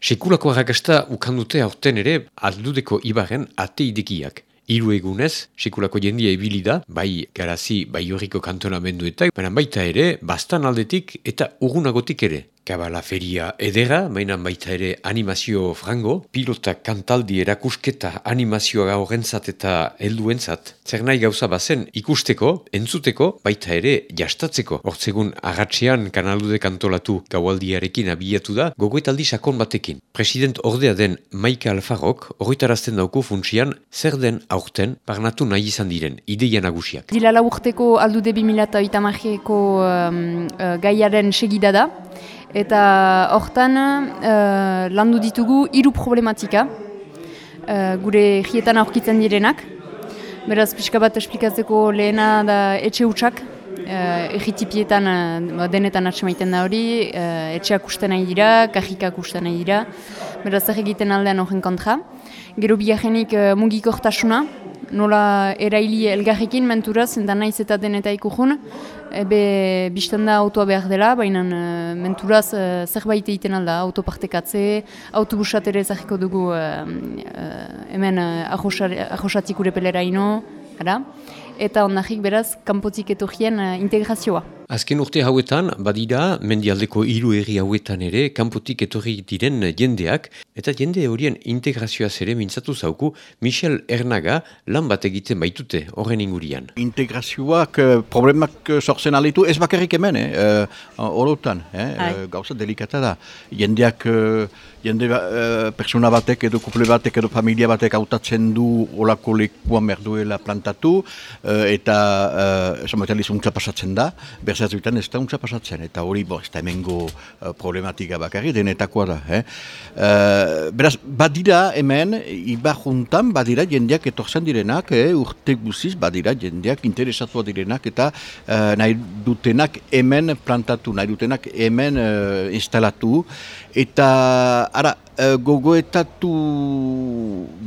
Sekulako harrakasta ukandute aurten ere aldudeko ibarren ate idekiak. Hiru egunez, sekulako jendia ibili da, bai garazi, bai horriko kantonamenduetak, baina baita ere, bastan aldetik eta urunagotik ere. Kabala feria edera, mainan baita ere animazio frango, pilota kantaldi erakusketa animazioa horrentzat eta helduentzat. Zer nahi gauza bazen ikusteko, entzuteko, baita ere jastatzeko. Hortzegun agatzean kanalude kantolatu gaualdiarekin abiatu da, gogoetaldi sakon batekin. President ordea den Maika Alfarrok, horretarazten dauku funtsian, zer den aurten parnatu nahi izan diren, ideia nagusiak. Dilala urteko aldude 2008ko um, uh, gaiaren segida da. Eta hortan uh, landu ditugu hiru problematika uh, gure jietan aurkitzen direnak. Beraz, pixka bat esplikatzeko lehena da etxe hutsak, uh, egitipietan uh, denetan atxemaiten da hori, uh, etxeak uste nahi dira, kajikak uste nahi dira, beraz, egiten aldean horren kontra. Gero biajenik uh, mugikortasuna, nola eraili elgarrekin menturaz, eta naiz eta deneta ikujun, ebe biztan da autoa behar dela, baina uh, menturaz uh, zerbait egiten alda, autopartekatze, autobusat ere ezagiko dugu uh, hemen uh, ahosatik urepelera ino, eta ondakik beraz, kanpotik etorrien uh, integrazioa. Azken urte hauetan, badira, mendialdeko hiru herri hauetan ere, kanpotik etorri diren jendeak, eta jende horien integrazioa zere mintzatu zauku, Michel Ernaga lan bat egiten baitute horren ingurian. Integrazioak uh, problemak uh, sortzen alitu ez bakarrik hemen, eh? orotan, eh? gauza delikata da. Jendeak, jende uh, persona batek edo kuple batek edo familia batek hautatzen du olako lekuan merduela plantatu, uh, eta uh, esamoetalizuntza pasatzen da, zertuetan ez da untsa pasatzen, eta hori bo, ez da emengo uh, problematika bakarri, denetakoa da. Eh? Uh, beraz, badira hemen, ibar juntan, badira jendeak etorzen direnak, eh? urte guziz, badira jendeak interesatua direnak, eta uh, nahi dutenak hemen plantatu, nahi dutenak hemen uh, instalatu, eta ara, gogoetatu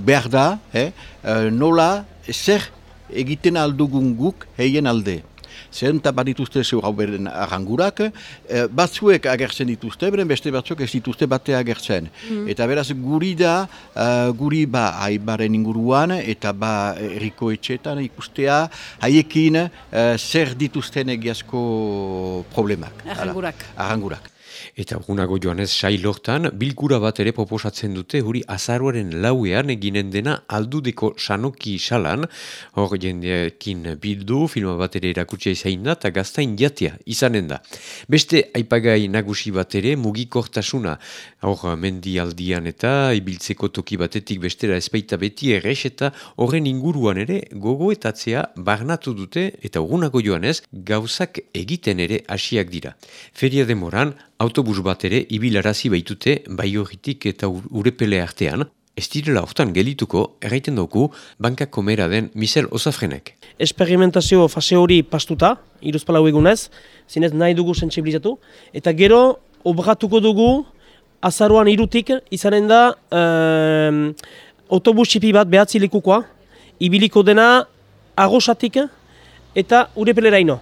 behar da, eh? uh, nola, zer egiten aldugun guk heien alde. Zenta bat dituzte zeu hau beren arrangurak, e, batzuek agertzen dituzte, beren beste batzuk ez dituzte bate agertzen. Mm. Eta beraz guri da, uh, guri ba haibaren inguruan eta ba erriko etxetan ikustea, haiekin uh, zer dituzten egiazko problemak. Arrangurak. Arrangurak. Eta gunago joanez sailortan, bilkura bat ere proposatzen dute hori azaruaren lauean eginen dena aldudeko sanoki salan, hor jendeekin bildu, filma bat ere erakutsia izain da, eta gaztain jatia izanen da. Beste aipagai nagusi bat ere mugikortasuna, hor mendi aldian eta ibiltzeko toki batetik bestera ezpeita beti errex eta horren inguruan ere gogoetatzea barnatu dute eta gunago joanez gauzak egiten ere hasiak dira. Feria demoran, autobus bat ere ibilarazi baitute bai horritik eta urepele artean, ez direla hortan gelituko erraiten dugu banka komera den Michel Osafrenek. Experimentazio fase hori pastuta, iruzpalau egunez, zinez nahi dugu sensibilizatu, eta gero obratuko dugu azaruan irutik izanen da um, autobus txipi bat behatzi likukoa, ibiliko dena agosatik eta urepelera ino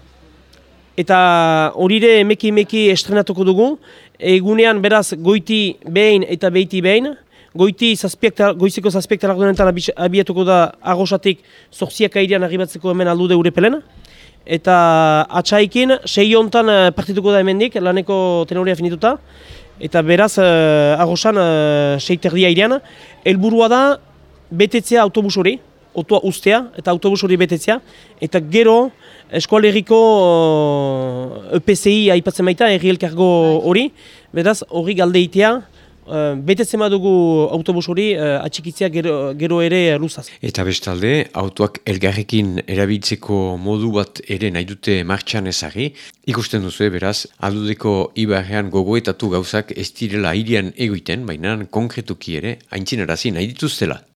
eta horire emeki emeki estrenatuko dugu, egunean beraz goiti behin eta behiti behin, goiti zazpiak, goiziko zazpiak talakonetan abiatuko da agosatik zorziak airean arribatzeko hemen aldude urepelen, eta atxaikin sei hontan eh, partituko da hemendik laneko tenorea finituta, eta beraz uh, agosan uh, sei terdia airean, helburua da betetzea autobus hori, otoa ustea eta autobus hori betetzea, eta gero eskualeriko EPCI aipatzen baita, erri elkargo hori, beraz hori galdeitea, Uh, betetzen badugu autobus hori uh, atxikitzea gero, gero ere luzaz. Eta bestalde, autoak elgarrekin erabiltzeko modu bat ere nahi dute martxan ezari. Ikusten duzu, beraz, aldudeko ibarrean gogoetatu gauzak ez direla airean egoiten, baina konkretuki ere haintzin nahi dituztela.